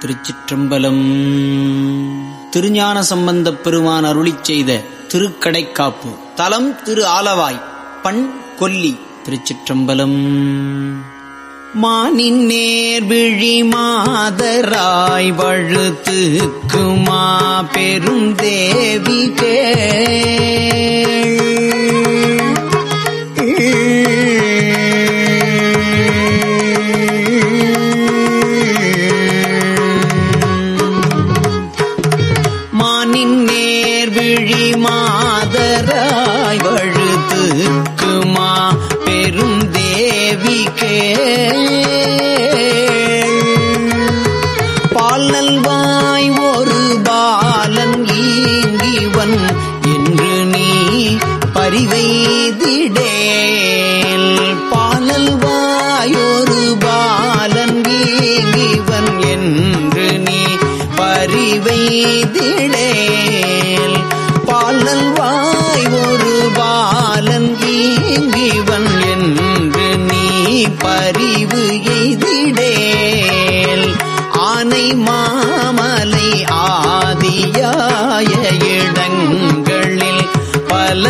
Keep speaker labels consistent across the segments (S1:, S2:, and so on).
S1: திருச்சிற்றம்பலம். திருஞான சம்பந்தப் பெருமான் அருளிச் செய்த திருக்கடைக்காப்பு. தலம் திரு ஆலவாய் பண் கொல்லி திருச்சிற்றம்பலம். மானின் நேர்விழி மாதராய் வழுத்துக்குமா பெரும் தேவி மானின் மாதராய் வழுதுக்குமா பெரும் தேவிக்கே பால் நல்வாய் ஒரு பாலன் ஈங்கிவன் என்று நீ பரிவைதிடேல் பாலல்வாயொரு பாலன் ஈங்கிவன் என்று நீ பரிவைதிடேல் பரிவு எய்திடேல் ஆனை மாமலை ஆதியாய இடங்களில் பல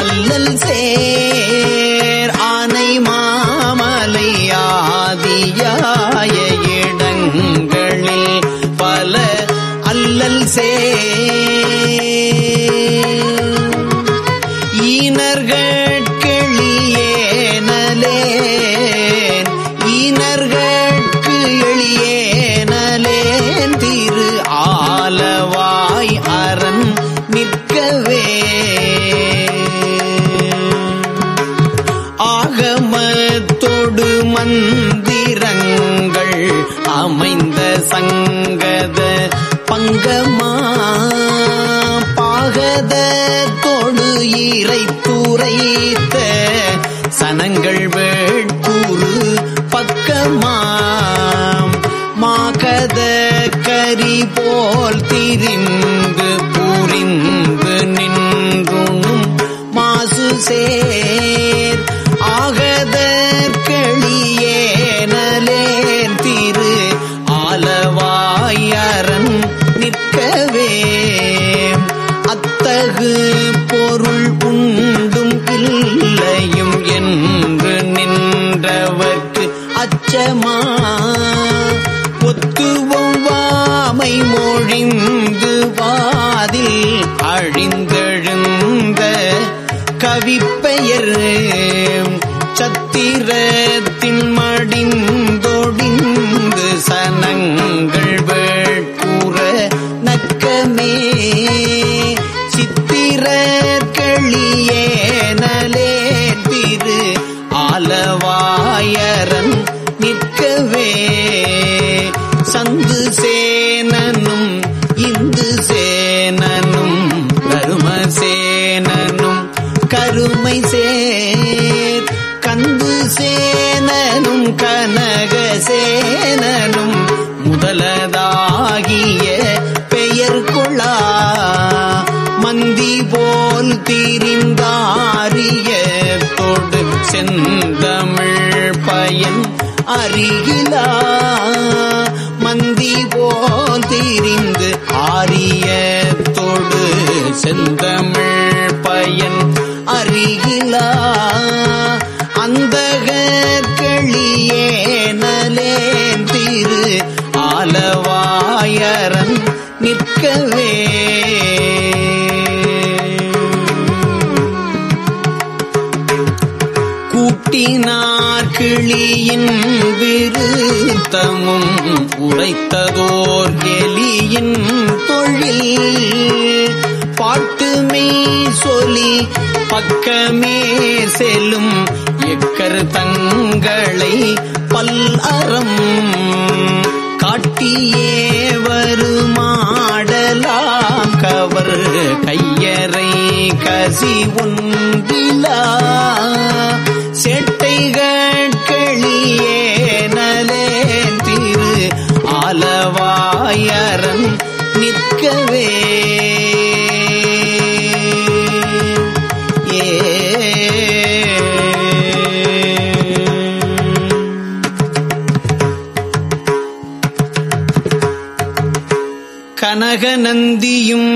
S1: அல்லல் சேர் ஆனை மாமலை ஆதியாய இடங்களில் பல அல்லல் சேர் அமைந்த சங்கத பங்கமா பாகத தொடு ஈரை துரைத்த சனங்கள் வேட்பூரு பக்கமா மாகத கரி போல் திரிந்து அழிந்தெழுந்த கவிப்பெயர் சத்திரத்தின் மடிந்தொடிந்து சனங்க கருமை சேர். கந்து சேனனும் கனக சேனனும் முதலதாகிய பெயர் கொள்ளா மந்தி போல் திரிந்தாரிய தொடு செந்தமிழ் பயன் அருகிலா. மந்தி போல் திரிந்து ஆரிய தொடு செந்தமிழ் பயன் அருகிலா அந்தகளியேனலேன் திரு ஆலவாயரன் நிற்கவே. கூட்டினார் கிளியின் விருத்தமும் உரைத்ததோர் எலியின் தொழில். பக்கமே செல்லும் எக்கர் தங்களை பல் அறம் காட்டியே வருமாடலாம் கவர் கையறை கசி ஒன்றிலா. செட்டைகளியே கனகநந்தியும்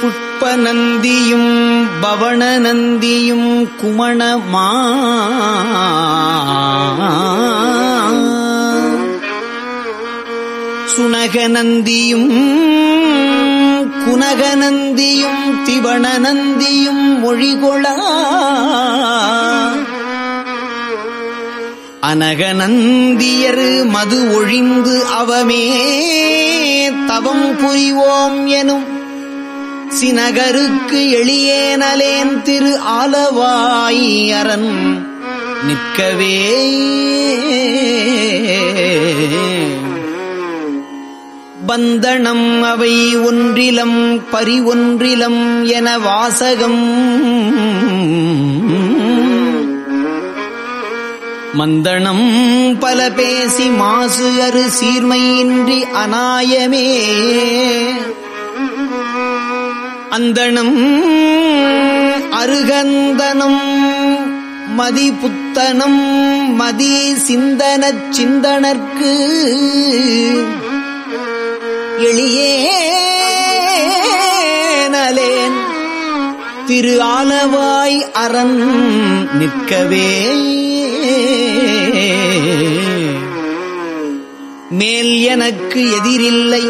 S1: புஷ்பநந்தியும் பவனநந்தியும் குமணமா? சுனகநந்தியும் குனகநந்தியும் திவணநந்தியும் மொழிகொளா? அனகநந்தியர் மது ஒழிந்து அவமே தவம் புரிவோம் எனும் சினகருக்கு எளியேனலேன் திரு ஆலவாய் அரண் நிற்கவே. பந்தனம் அவை ஒன்றிலம் பரி ஒன்றிலம் என வாசகம் மந்தனம் பல பேசி மாசு அரு சீர்மையின்றி அநாயமே. அந்தனம் அருகந்தனம் மதி புத்தனம் மதி சிந்தன சிந்தனர்க்கு எளியேனலேன் திரு ஆலவாய் அரண் நிற்கவே எனக்கு எதிரில்லை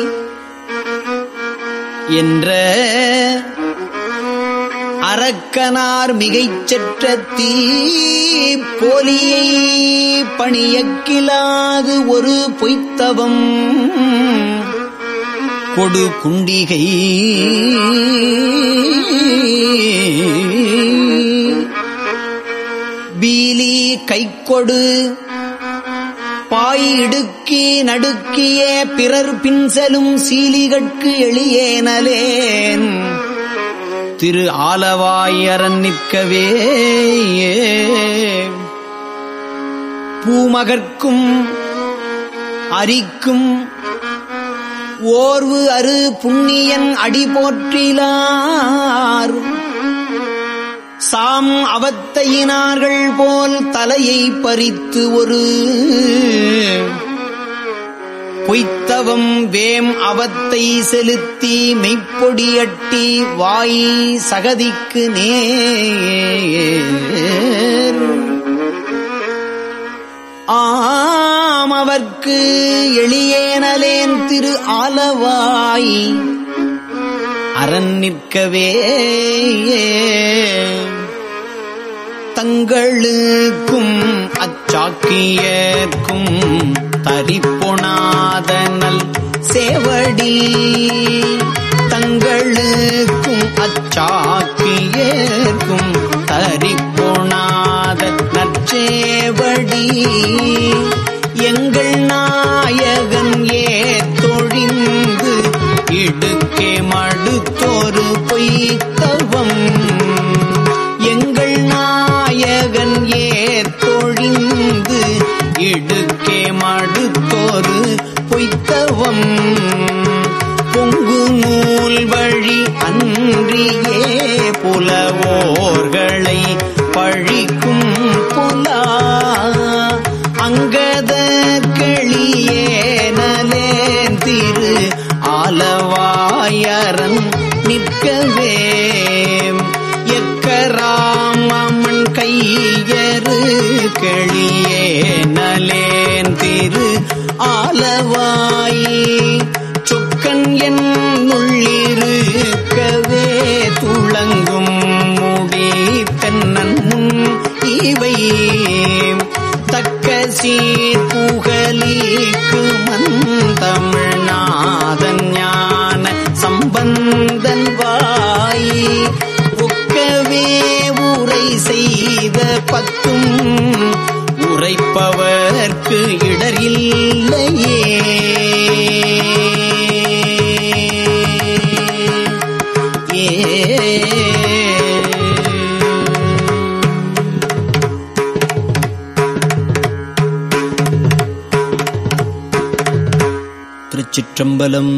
S1: என்ற அரக்கனார் மிகைச்சற்ற தீ போலியை பணியக்கிலாது ஒரு பொய்த்தவம் கொடு குண்டிகை. பீலி கைக்கொடு இடுக்கி நடுக்கிய பிறர் பின்செலும் சீலிகட்கு எளியேனலேன். திரு ஆலவாயரன் நிற்கவே பூமகர்க்கும் அரிக்கும் ஓர்வு அரு புண்ணியன் அடி போற்றிலார். சாம் அவத்தையினார்கள் போல் தலையை பறித்து ஒரு பொய்த்தவம் வேம் அவத்தை செலுத்தி மெய்ப்பொடியட்டி வாய் சகதிக்கு நேர். ஆம் அவர்க்கு எளியேனலேன் திரு ஆலவாய் அரண் நிற்கவே தங்களுக்கும் அச்சாக்கியர்க்கும் தரிப்பொணாதனல் சேவடி. தங்களுக்கும் அச்சாக்கியர்க்கும் தரிப்பொணாத நற்சேவடி எங்கள் நாயகன் ஏ தொழிந்து இடுக்கே மடுத்தொரு பொய்த்தவம். எங்கள் நாயகன் ஏ தொழிந்து இடுக்கே மாடுத்தோரு பொய்த்தவம். பொங்கு நூல் வழி அன்றியே புலவோர்களை பழிக்கும் கிளியே நலேன் திரு ஆலவாயே. சுக்கன் என் உள்ளிருக்கவே துளங்கும் முடி தென்னன் இவை தக்க சீர் புகலிக்கு மன் ஞான சம்பந்தன் வாய். ஒக்கவே உரை செய்த பத்தும் உரைப்பவர்க்கு இடரில்லையே ஏ. திருச்சிற்றம்பலம்